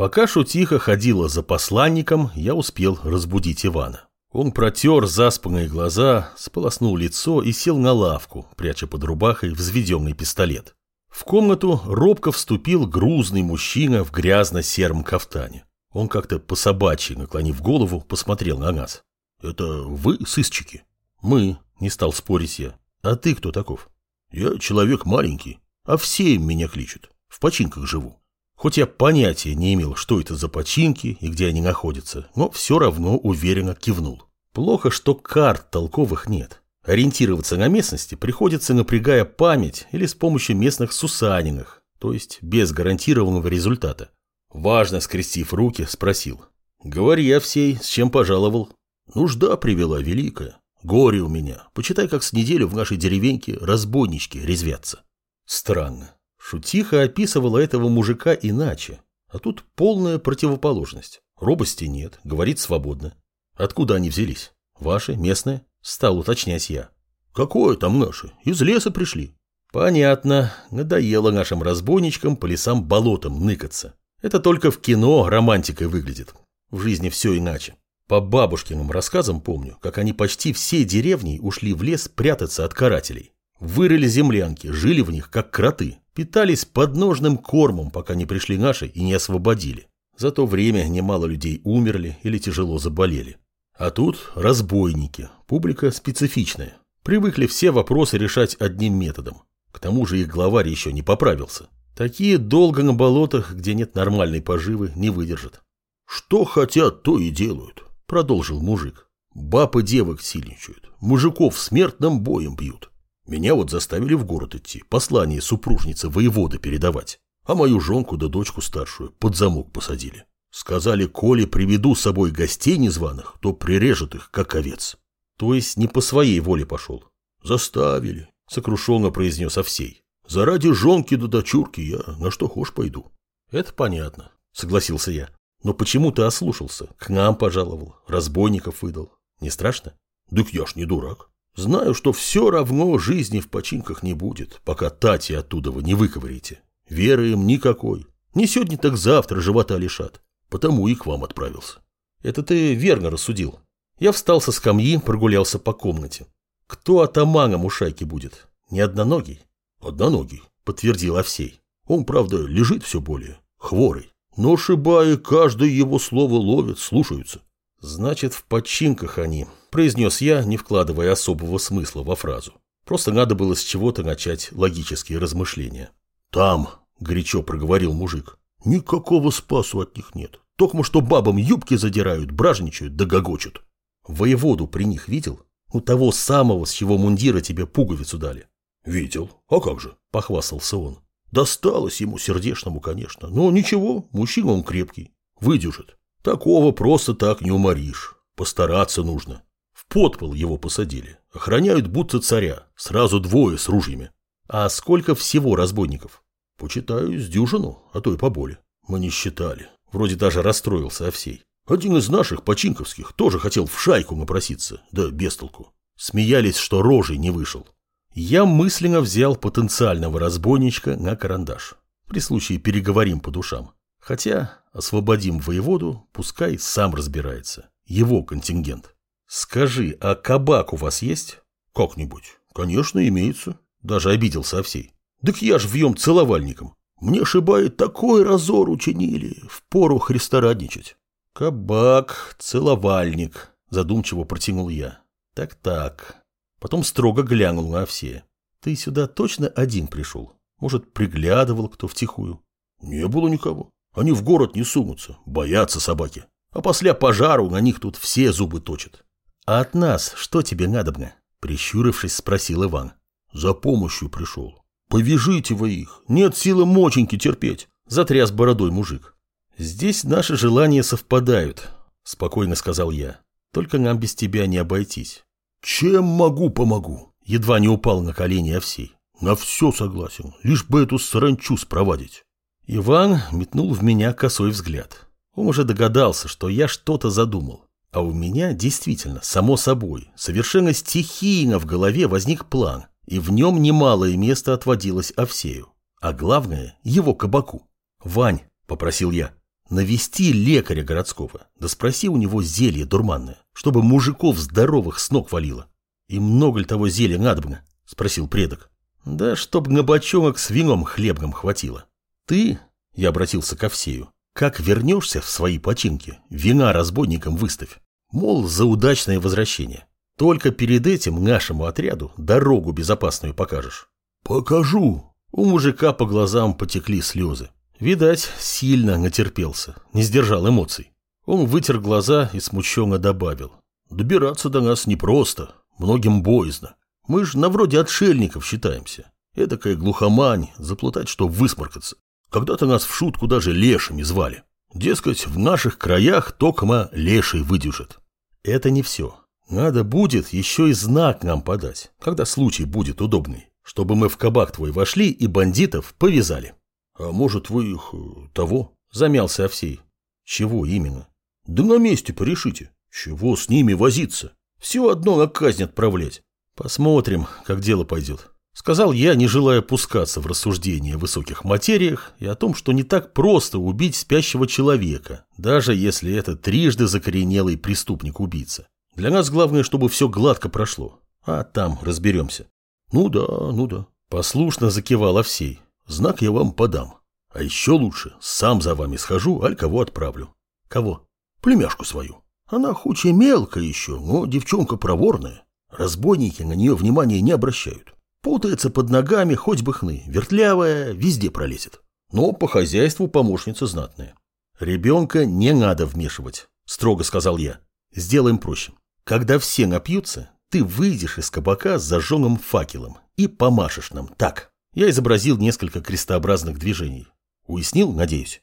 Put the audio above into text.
Пока шутиха ходила за посланником, я успел разбудить Ивана. Он протер заспанные глаза, сполоснул лицо и сел на лавку, пряча под рубахой взведенный пистолет. В комнату робко вступил грузный мужчина в грязно-сером кафтане. Он как-то по-собачьи, наклонив голову, посмотрел на нас. «Это вы, сысчики?» «Мы», — не стал спорить я. «А ты кто таков?» «Я человек маленький, а все меня кличут. В починках живу. Хоть я понятия не имел, что это за починки и где они находятся, но все равно уверенно кивнул. Плохо, что карт толковых нет. Ориентироваться на местности приходится, напрягая память или с помощью местных сусаниных, то есть без гарантированного результата. Важно, скрестив руки, спросил. «Говори, я всей, с чем пожаловал?» «Нужда привела великая. Горе у меня. Почитай, как с неделю в нашей деревеньке разбойнички резвятся». Странно. Шутиха описывала этого мужика иначе. А тут полная противоположность. Робости нет, говорит свободно. Откуда они взялись? Ваши, местные? Стал уточнять я. Какое там наши? Из леса пришли. Понятно. Надоело нашим разбойничкам по лесам-болотам ныкаться. Это только в кино романтикой выглядит. В жизни все иначе. По бабушкиным рассказам помню, как они почти все деревни ушли в лес прятаться от карателей. Вырыли землянки, жили в них, как кроты, питались подножным кормом, пока не пришли наши и не освободили. За то время немало людей умерли или тяжело заболели. А тут разбойники, публика специфичная. Привыкли все вопросы решать одним методом. К тому же их главарь еще не поправился. Такие долго на болотах, где нет нормальной поживы, не выдержат. «Что хотят, то и делают», — продолжил мужик. «Баб и девок сильничают, мужиков смертным боем бьют. Меня вот заставили в город идти, послание супружницы воеводы передавать, а мою жонку да дочку старшую под замок посадили. Сказали, коли приведу с собой гостей незваных, то прирежет их, как овец. То есть не по своей воле пошел. Заставили, сокрушенно произнес Овсей. Заради жонки да дочурки я на что хошь пойду. Это понятно, согласился я. Но почему ты ослушался? К нам пожаловал, разбойников выдал. Не страшно? Дык я ж не дурак. Знаю, что все равно жизни в починках не будет, пока Тати оттуда вы не выковырите. Веры им никакой. Не сегодня, так завтра живота лишат. Потому и к вам отправился. Это ты верно рассудил. Я встал со скамьи, прогулялся по комнате. Кто атаманом у шайки будет? Не одноногий? Одноногий, подтвердил Овсей. Он, правда, лежит все более, хворый. Но шибаи каждое его слово ловят, слушаются. Значит, в починках они, произнес я, не вкладывая особого смысла во фразу. Просто надо было с чего-то начать логические размышления. Там, горячо проговорил мужик, Никакого спасу от них нет. Только что бабам юбки задирают, бражничают да гогочут. Воеводу при них видел? У того самого, с чего мундира тебе пуговицу дали. Видел. А как же? Похвастался он. Досталось ему сердечному, конечно. Но ничего, мужчина он крепкий. Выдержит. Такого просто так не уморишь. Постараться нужно. Подпол его посадили. Охраняют будто царя. Сразу двое с ружьями. А сколько всего разбойников? Почитаю, с дюжину, а то и поболее. Мы не считали. Вроде даже расстроился Овсей. Один из наших починковских тоже хотел в шайку напроситься, да без толку. Смеялись, что рожей не вышел. Я мысленно взял потенциального разбойничка на карандаш. При случае переговорим по душам. Хотя освободим воеводу, пускай сам разбирается. Его контингент. Скажи, а кабак у вас есть? Как-нибудь. Конечно, имеется. Даже обиделся Овсей. Так я ж вьем целовальником. Мне шибает такой разор учинили, впору христорадничать. Кабак, целовальник, задумчиво протянул я. Так-так. Потом строго глянул на все. Ты сюда точно один пришел? Может, приглядывал кто втихую? Не было никого. Они в город не сунутся, боятся собаки. А после пожару на них тут все зубы точат. А от нас что тебе надобно? Прищурившись, спросил Иван. За помощью пришел. «Повяжите вы их, нет силы моченьки терпеть», – затряс бородой мужик. «Здесь наши желания совпадают», – спокойно сказал я. «Только нам без тебя не обойтись». «Чем могу, помогу», – едва не упал на колени Овсей. «На все согласен, лишь бы эту саранчу спровадить». Иван метнул в меня косой взгляд. Он уже догадался, что я что-то задумал. А у меня действительно, само собой, совершенно стихийно в голове возник план, и в нем немалое место отводилось Овсею, а главное – его кабаку. «Вань», – попросил я, – Навести лекаря городского, да спроси у него зелье дурманное, чтобы мужиков здоровых с ног валило. И много ли того зелья надобно? Спросил предок. Да чтоб на бочонок с вином хлебным хватило. Ты, я обратился к Овсею, как вернешься в свои починки, вина разбойникам выставь. Мол, за удачное возвращение. Только перед этим нашему отряду дорогу безопасную покажешь. Покажу. У мужика по глазам потекли слезы. Видать, сильно натерпелся, не сдержал эмоций. Он вытер глаза и смущенно добавил. Добираться до нас непросто, многим боязно. Мы ж на вроде отшельников считаемся. Эдакая глухомань, заплутать, что высморкаться. Когда-то нас в шутку даже лешими звали. Дескать, в наших краях токма леший выдюжит. Это не все. Надо будет еще и знак нам подать, когда случай будет удобный, чтобы мы в кабак твой вошли и бандитов повязали. «А может, вы их... Э, того?» – замялся Овсей. «Чего именно?» «Да на месте порешите. Чего с ними возиться? Все одно на казнь отправлять. Посмотрим, как дело пойдет». Сказал я, не желая пускаться в рассуждения о высоких материях и о том, что не так просто убить спящего человека, даже если это трижды закоренелый преступник-убийца. Для нас главное, чтобы все гладко прошло, а там разберемся. Ну да, ну да. Послушно закивал Овсей. Знак я вам подам. А еще лучше, сам за вами схожу, аль кого отправлю. Кого? Племяшку свою. Она хоть и мелкая еще, но девчонка проворная. Разбойники на нее внимания не обращают. Путается под ногами, хоть бы хны, вертлявая, везде пролезет. Но по хозяйству помощница знатная. Ребенка не надо вмешивать, строго сказал я. Сделаем проще. Когда все напьются, ты выйдешь из кабака с зажженным факелом и помашешь нам так. Я изобразил несколько крестообразных движений. Уяснил, надеюсь?